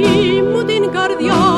δική μου την καρδιά.